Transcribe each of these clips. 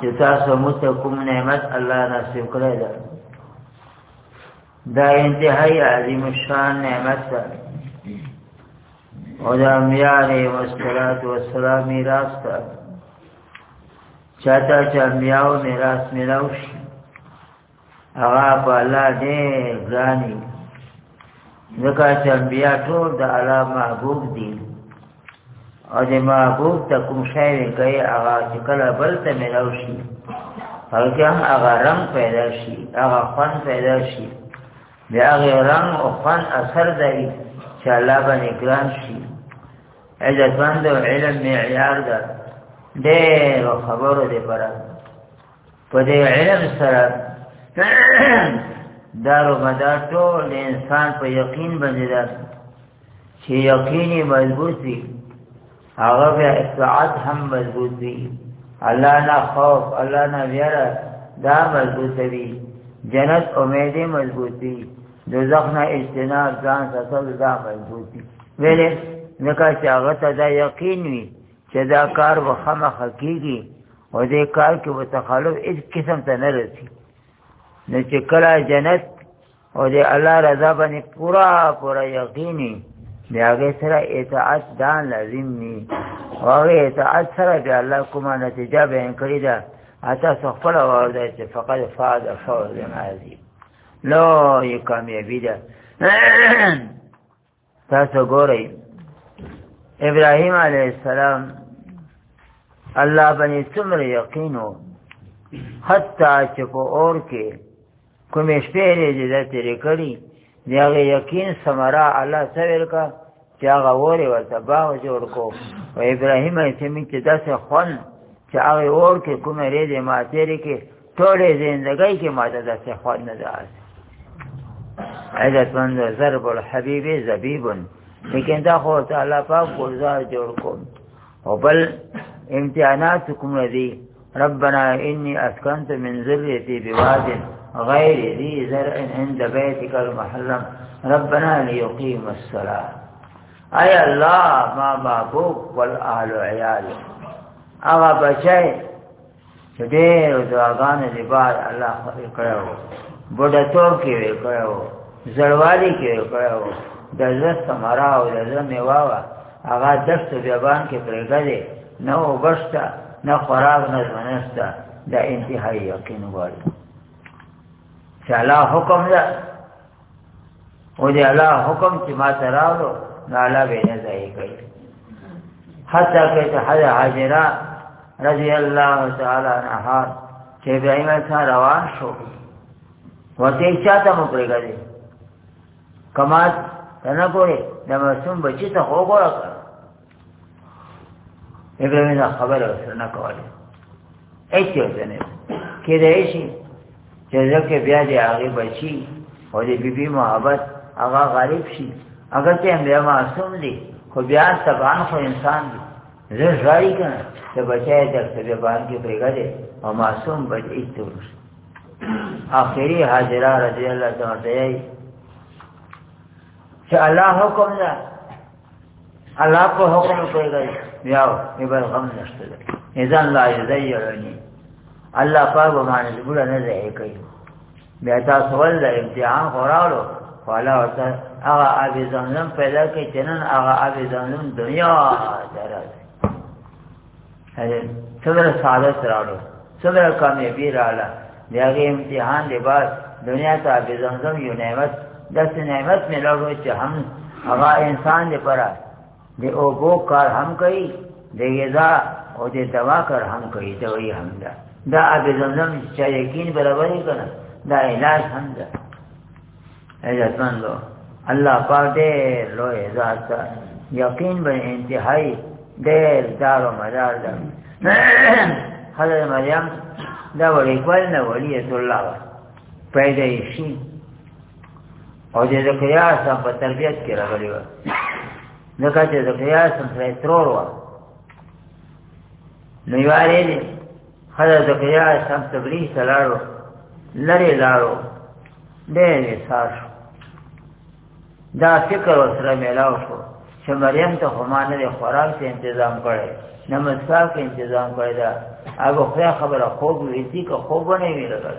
چې تاسو موږ ته کوم نعمت الله نصیب کړی ده دا انتهایی عظیم شان نعمت ده او د انبیاء علیهم الصلاۃ والسلام میراث ده چاته چې انبیاء میراث میراث هغه په الله دې ګراني ځکه چې انبیا ټول د الله محبوب دي او د محبوب ته کوم شی کوي هغه چې کله بل ته ملاو شي هغه هغه رنگ پیدا شي هغه خوان پیدا شي بیا هغه رنگ او خوان اثر دی چې الله باندې ګران شي اجازه باندې علم معیار ده ډېر خبرو دې پره په دې علم سره دارو مدار ټول انسان په یقین باندې ده چې یقیني مضبوط وي هغه به اطاعت هم مضبوط وي الله نه خوف الله نه ویره دا مضبوط وي جنت امید مضبوط وي دوزخ نه اجتناب ځان ساتل دا مضبوط وي ویلې نکا چې هغه ته دا یقین وي چې دا کار به خامخا کېږي او دې کار کې به تخلف هېڅ قسم ته نه رسي نو چې کله جنت او دې الله رضا باندې پورا پورا یقیني د هغې سره اطاعت دا لازم وي او هغې اطاعت سره بیا الله کومه نتیجه بیان کړې ده تاسو خپله واورئ چې فقد فاز فوزا عظیم لویې کامیابي ده تاسو ګورئ ابراهيم عليه السلام الله باندې څومره یقین و حتی چې په اور کې کومې شپې ورځې ده تېرې کړي د هغې یقین ثمره الله څه ویل که چې هغه اور یې ورته باغ جوړ کړو او ابراهیم علیه السلام چې داسې خوند چې هغې اور کې کومې ورځې ما تېرې کې ټولې زندګۍ کې ماته د څه خوند نه ده عزت مند ضرب الحبیب زبیبن لیکن دا خو تعالی پاک ګلزار جوړ کوم او بل امتحانات کوم دي ربنا انی اسکنت من ذریتی بواد غیر ذی زرع عند بیتک المحرم ربنا لیقیم الصلاة اے الله ما بابوک والآل عیال اغا بچائے ډېر دعاګانې دی بار الله خو کړو بډه توپ کې وی کړو زړوالي کې وی کړو د زړه سمرا او د زړه میوا وا هغه دشت بیابان کې پرېږدي نه وبشتا نه خراب نه ځنستا دا انتهایی یقین غواړي چې الله حکم ده او دی الله حکم چې ما تراولو نو الله به نه ځای کوي حتی که حضرت حاجره رضی الله تعالی عنها چې ابراهيم سره روان شو ورته چاته مو پرېږدي کمات نه ګوري د مسوم بچی ته وګوره ابراهیم دا خبره سره نه کوله هیڅ یو ځنه کېدای شي چې ځکه بیا دې هغه بچي او دې بیبي محبت هغه غالب شي هغه ته هم بیا معصوم دي خو بیا طبعا خو انسان دی زه ځای کنه چې بچای د سبب باندې پرېګا دي او معصوم به دې تور اخري حاضرہ رضی الله تعالی چې الله حکم ده الله په حکم کوي دی بیا یې به غم نشته دی اذن لا یذیرنی الله پاک باندې ګور نه ځای کوي بیا تاسو ول د امتحان خوراړو والا ورته هغه ابي زمزم پیدا کوي چې نن هغه ابي زمزم دنیا درځي اره څومره سعادت راړو څومره کامیابی راړه د هغې امتحان دی بعد دنیا ته به زمزم یو نعمت داسې نعمت ملاوي چې هم هغه انسان دی پره د اوبو کار هم کوي د غذا او د دوا کار هم کوي دوی هم ده دا به زمزم چې یقین برابرې کنه دا علاج هم ده عزتمن لو الله پاک دې لو عزت کا یقین به انتهایی دیر دار و مدار دار حضرت مریم دا وړي کول نه وړي الله پیدا شي او د زکریا سم په تربیت کې راغلی و ځکه چې زکریا سم سره ترور و نو یوارې حضرت زکریا علیه السلام تبریز ته لاړو لرې لاړو دی ویسار شو دا فکر ورسره میلاو شو چې مریم ته خو ما نه د خوراک ته انتظام کړی نه مسکا کې انتظام کړی دا هغه خدای خبره خوب ویسی که خوب نه وی لګل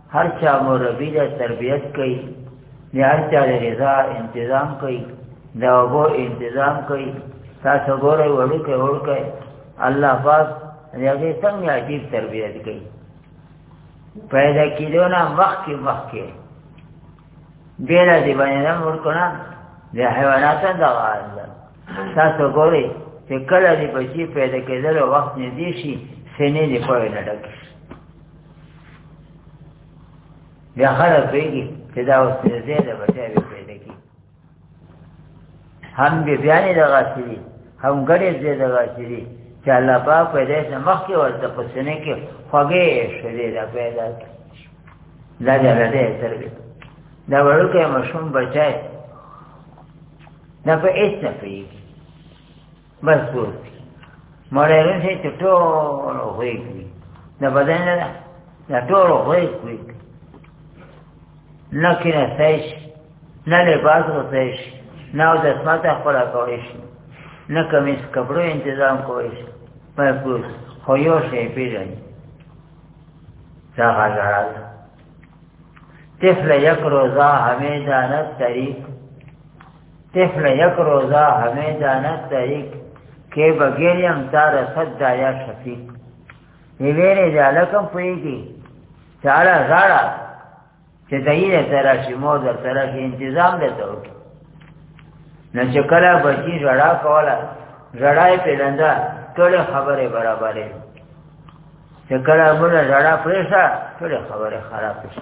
هر چا مربی د تربیت کوي د هر چا د رضا انتظام کوي د اوبو انتظام کوي تاسو ګورئ وړوکی وړوکی الله پاک د هغې څنګه عجیب تربیت کوي پیدا کېدو نه مخکې مخکې بېله دې باندې نه ورکړه د حیواناتو دغه حال ده تاسو ګورئ چې کله دې بچي پیدا کېدلو وخت نږدې شي سینې دې پوهې نه ډکې شي بیا خلک ویږي چې دا اوس دې دې د بچا وی پیدا کی هم دې بیا نه دغه شي هم ګړې دې دغه شي چې الله پاک په دې سره مخ کې ورته پسنه کې خوږې شری را پیدا کی دا دې دې تر دې دا ورکه مشوم بچای دا په ایسته پیږي بس پور کی مړی رسې چې ټول خوی کړي د بدن نه ده دا ټول خوی کړي نه کینه سیش نه لباس و سیش نه او دسمات خپلا کولی شي نه کمیس کپړو انتظام کولی شي مړی پور خو یو شی پېژني دا غزړه ده طفل یکرو ذا حمیدانت طریق طفل یک روزا همه جانت دایک کې بغیر هم تار صد دایا شفیق وی ویره جالکم پویږي چاړه زړه چې دایره ترا شي مو در ترا شي تنظیم ده ته نه چې کله بچی جړا کوله جړای په لنده ټول خبره برابرې چې کله موږ جړا پرېښه ټول خبره خراب شي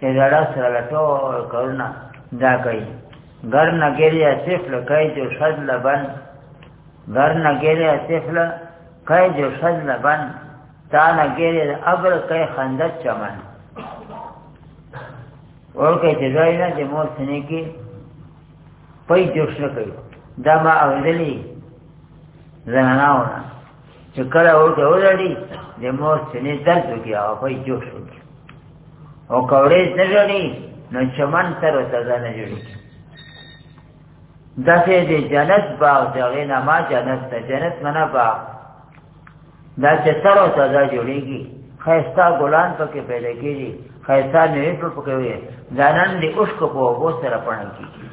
چې زړه سره ټول کارونه دا کوي ګر نه ګیریا صرف لکای جو شد لبن ګر نه ګیریا صرف لکای جو شد لبن تا نه ګیریا ابر کای خندت چمن اور کای چې ځای نه چې مور سنې کې پي جوش نه کوي دا ما اوریدلی زناناونه چې کله ورته ولړي د مور سنې درد وکړي او پي جوش وکړي او کورې نه جوړي نو چمن تر تازه نه جوړي دغه دې جنت باغ دغه نه ما جنت ته جنت منا باغ دا چې تر تازه جوړيږي خيستا ګلان پکې پیدا کیږي خيستا نه په پکې وي ځانان دې اوس کو په وو سره پړن کیږي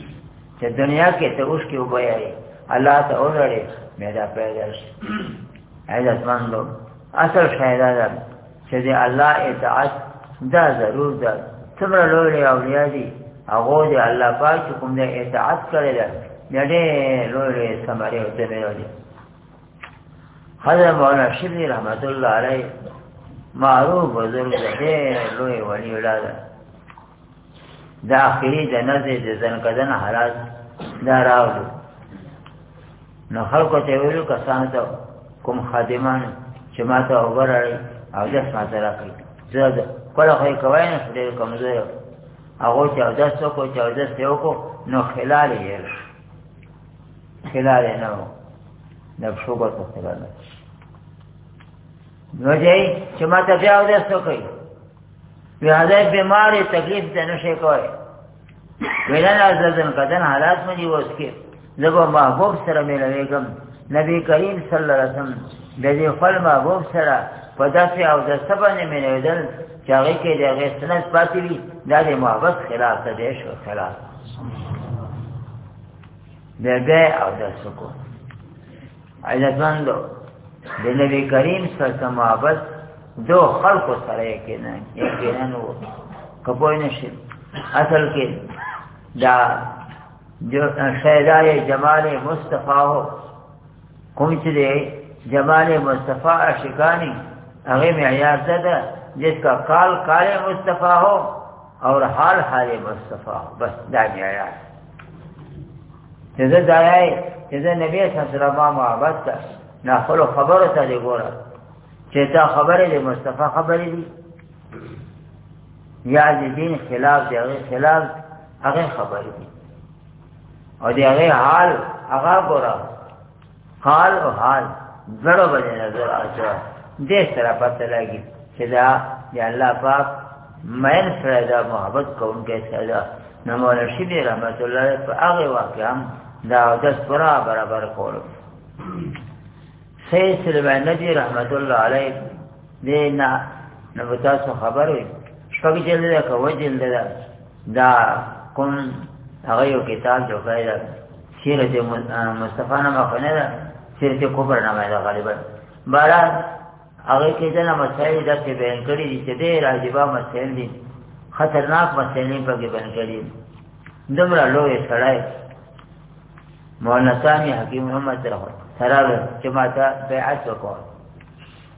چې دنیا کې ته اوس کې وبایي الله ته اورړې مې دا پیدا شي عزت مندو اصل شایدا ده چې د الله اطاعت دا ضرور ده څومره لوی اولیاء دي هغه د الله پاک کوم د اطاعت کړی ده ډېر لوی سماره او ته دی حضرت مولانا شبیر رحمت الله علیه معروف بزرگ ده ډېر لوی ولی ولاده دا اخیری جنازه د زنکدن حالات دا راوړو نو خلکو ته ویلو کسان ته کوم خادمان چې ما ته وګورړي او داس ما ته راکړي زه دا کله خو کوي نه ډېر کمزور هغه چې او داس کو چې او داس یو کو نو خلال یې خلال نه نو نو شوګه ته خلال نو دی چې ما ته بیا ودې څه کوي وی هدا بیماری تکلیف ته نشي کوي ویلن از دن کدن حالات مې دی اوس کې زبر محبوب سره مې لګم نبی کریم صلی الله علیه وسلم د دې خپل محبوب سره په داسې او د سبا نه مې لګل چې هغه کې د هغه سنت پاتې وي دا د محبت خلاف ده د عشق خلاف د بیا او د سکو عزتمندو د نبی کریم سره سمابت دو خلق سره کې نه یقینا نو کپوی نشي اصل کې دا جو شیدای جمال مصطفی هو کوم چې دی جمال مصطفی عاشقانی هغه معیار ده جس کا کال کال مصطفی هو اور حال حال مصطفی بس دا معیار چې زه ځای چې زه نبی صلی الله علیه وسلم ما محبت کړ نه خپل خبره ته دی ګوره چې تا خبره دی مصطفی خبره دی یا د دین خلاف دی هغه خلاف هغه خبره دی او دی هغه حال هغه ګوره حال او حال زړه باندې نظر اچا دې سره پته لګي چې دا دی الله پاک مېن سره دا محبت کوونکی سره دا نمونه شدی رحمت الله په هغه واقع هم دا د سره برابر کول سید سلیمان نبی رحمت الله علیه دې نه نو تاسو خبر وي شپږ جلد ده کوه جلد ده دا کوم هغه یو کتاب جو کړی دا سیرت مصطفی نه مخنه دا سیرت کوبر نه مې دا غالبا بارا هغه کې دا نه مسائل دا چې بیان کړی دي چې ډېر عجیب مسائل دي خطرناک مسائل په کې بیان کړی دمرا لوی سړی مولانا سامي حکیم محمد رحمت سره چې ماته بیعت وکړ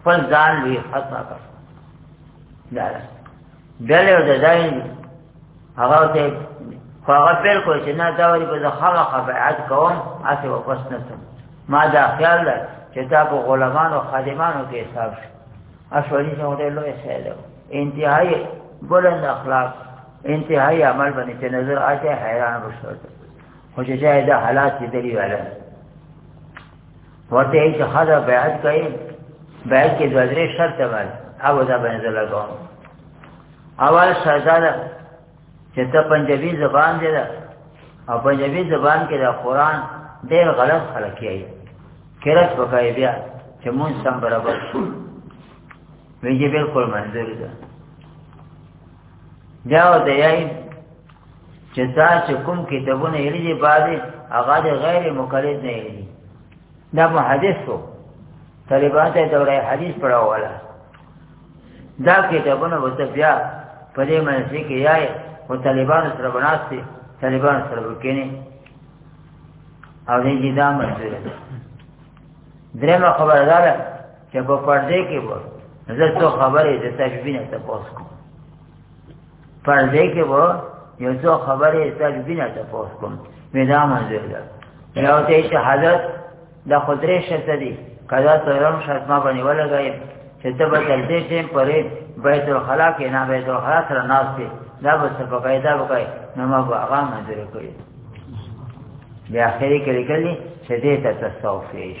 خپل ځان وی خطا کړ دا دله د ځای هغه ته هغه پیل کوي چې نه دا وری په ځخه خبرات کوم اته واپس نه سم ما دا خیال ده چې دا په غلامان او خادمانو کې حساب شي اشوري څنګه ډېر لوی خیال ده انتهایی بلند اخلاق انتهایی عمل باندې چې نظر آته حیران وشو خو چې دا حالات دې دی ولا ورته یې چې خدا بیعت کوي بیعت کې دوه درې شرط ول او دا باندې لګو اول شرط دا چې ته پنجابي زبان دی او پنجابي زبان کې دا قران ډېر غلط خلک یې کرت وکړي بیا چې مونږ سم برابر شو ویجی بالکل منظور ده بیا ورته یې چې تاسو کوم کتابونه یې لري باندې هغه د غیر مقلد نه یې دا مو حدیث وو طالبان ته دوره حدیث پڑھاواله دا کتابونه وته بیا په دې منځ کې یای او طالبان سره بناستي طالبان سره وکینی او دې دې دا منځره درېمه خبره ده چې په پردې کې وو زه څو خبرې د تشبینه تاسو کوم پر دې کې وو یو څو خبرې تاسو بنا ته پوښ کوم مې دا منظور ده یو ته شهادت د خدای شته دي کدا سرم شتما باندې ولګای چې ته به تل دې ټیم پرې بیت الخلا کې نه بیت الخلا سره ناس دي دا به څه په قاعده وکای نو ما به هغه منظور کړی بیا اخرې کې لیکلي چې دې ته تصوفیش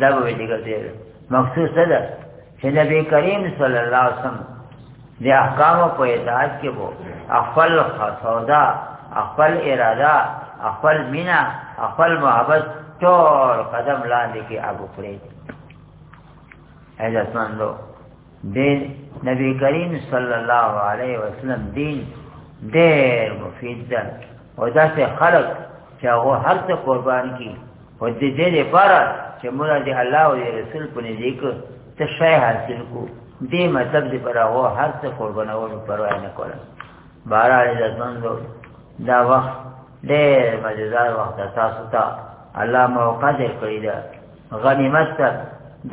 دا به دې ګرځي مخصوص ده چې نبی کریم صلی الله علیه وسلم د احکام په اطاعت کې وو خپل خصودا خپل اراده خپل مینا خپل محبت ټول قدم لاندې کې ابو کړی اجازه مندو د نبی کریم صلی الله علیه وسلم دین ډېر مفید ده او داسې خلک چې هغه هر څه قربان کی او د دې لپاره چې موږ د الله او رسول په نزدیک څه شی حاصل کو دې مطلب دې پر هغه هر څه قربانولو پروا نه کوله بهرحال عزتمندو دا وخت ډېر مزیدار وخت تاسو ته الله موقع دې کړی دا غنیمت ته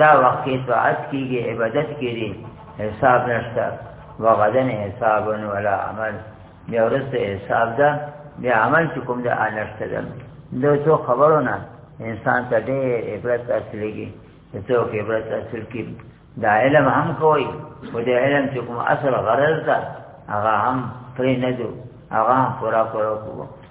دا وخت کې طاعت کیږي عبادت کیږي حساب نشته وغدن حساب ولا عمل بیا ورسته حساب ده بیا عمل چې کوم ده آنشته ده د څو خبرو نه انسان ته ډېر عبرت حاصلېږي د څو عبرت حاصل کړي دا علم هم کوي خو د علم چې کوم اصل غرض ده هغه هم پرې نه ځو هغه هم پورا پورا کوو